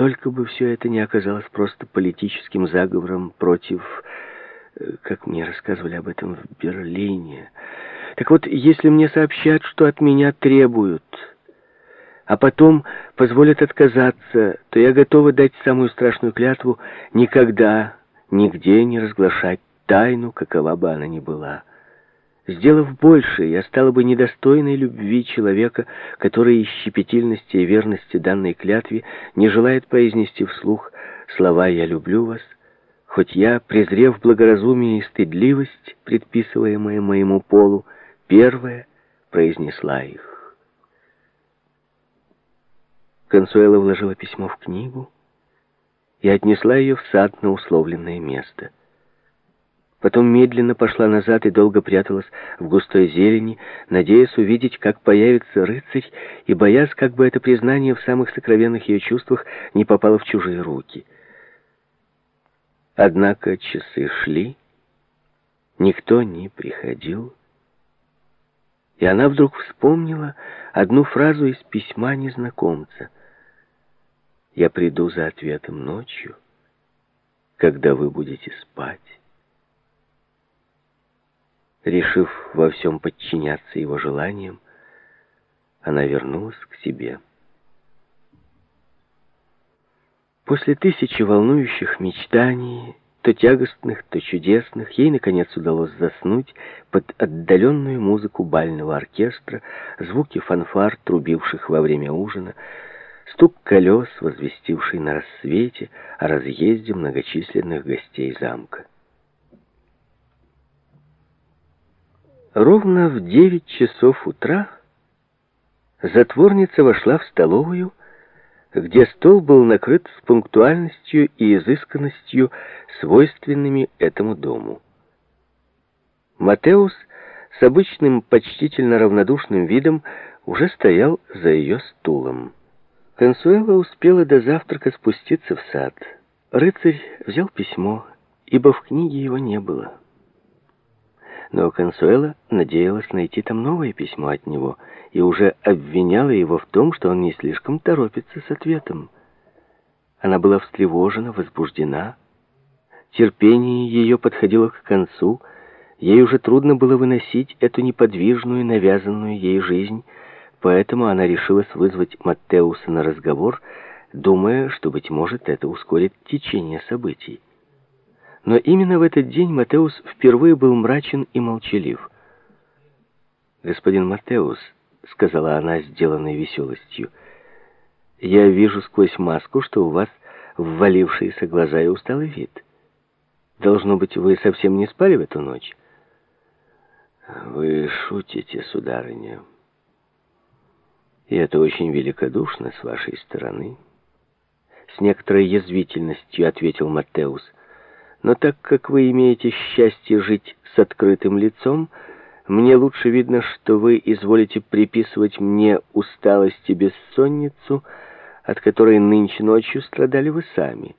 Только бы все это не оказалось просто политическим заговором против... э, Как мне рассказывали об этом в Берлине. Так вот, если мне сообщат, что от меня требуют, а потом позволят отказаться, то я готова дать самую страшную клятву никогда, нигде не разглашать тайну, какова бы она ни была. Сделав больше, я стала бы недостойной любви человека, который из щепетильности и верности данной клятве не желает произнести вслух слова «я люблю вас», хоть я, презрев благоразумие и стыдливость, предписываемые моему полу, первая произнесла их. Консуэла вложила письмо в книгу и отнесла ее в сад на условленное место — Потом медленно пошла назад и долго пряталась в густой зелени, надеясь увидеть, как появится рыцарь, и боясь, как бы это признание в самых сокровенных ее чувствах не попало в чужие руки. Однако часы шли, никто не приходил, и она вдруг вспомнила одну фразу из письма незнакомца. «Я приду за ответом ночью, когда вы будете спать». Решив во всем подчиняться его желаниям, она вернулась к себе. После тысячи волнующих мечтаний, то тягостных, то чудесных, ей, наконец, удалось заснуть под отдаленную музыку бального оркестра, звуки фанфар, трубивших во время ужина, стук колес, возвестивший на рассвете о разъезде многочисленных гостей замка. Ровно в девять часов утра затворница вошла в столовую, где стол был накрыт с пунктуальностью и изысканностью, свойственными этому дому. Матеус с обычным почтительно равнодушным видом уже стоял за ее стулом. Консуэла успела до завтрака спуститься в сад. Рыцарь взял письмо, ибо в книге его не было но Консуэла надеялась найти там новое письмо от него и уже обвиняла его в том, что он не слишком торопится с ответом. Она была встревожена, возбуждена. Терпение ее подходило к концу. Ей уже трудно было выносить эту неподвижную, навязанную ей жизнь, поэтому она решилась вызвать Маттеуса на разговор, думая, что, быть может, это ускорит течение событий. Но именно в этот день Матеус впервые был мрачен и молчалив. «Господин Матеус», — сказала она, сделанной веселостью, — «я вижу сквозь маску, что у вас ввалившиеся глаза и усталый вид. Должно быть, вы совсем не спали в эту ночь?» «Вы шутите, сударыня. И это очень великодушно с вашей стороны». С некоторой язвительностью ответил Матеус — но так как вы имеете счастье жить с открытым лицом, мне лучше видно, что вы изволите приписывать мне усталость и бессонницу, от которой нынче ночью страдали вы сами.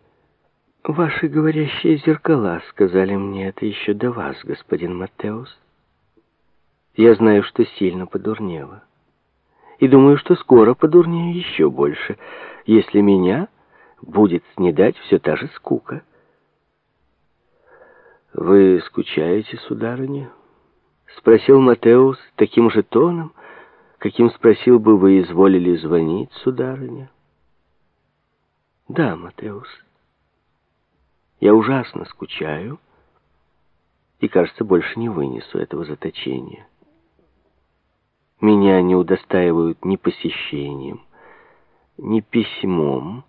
Ваши говорящие зеркала сказали мне это еще до вас, господин Маттеус. Я знаю, что сильно подурнела. И думаю, что скоро подурнею еще больше, если меня будет снедать все та же скука. «Вы скучаете, сударыня?» — спросил Матеус таким же тоном, каким спросил бы, вы изволили звонить, сударыня. «Да, Матеус, я ужасно скучаю и, кажется, больше не вынесу этого заточения. Меня не удостаивают ни посещением, ни письмом.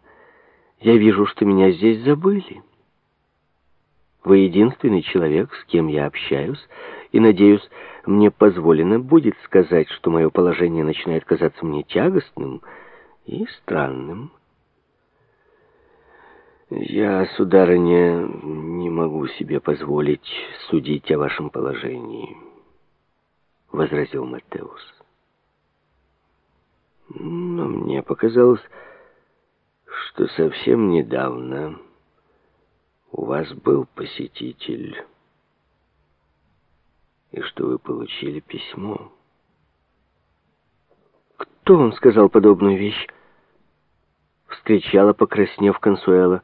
Я вижу, что меня здесь забыли». Вы единственный человек, с кем я общаюсь, и, надеюсь, мне позволено будет сказать, что мое положение начинает казаться мне тягостным и странным. Я, сударыня, не могу себе позволить судить о вашем положении, — возразил Маттеус. Но мне показалось, что совсем недавно... У вас был посетитель, и что вы получили письмо. Кто вам сказал подобную вещь? вскричала, покраснев Консуэла.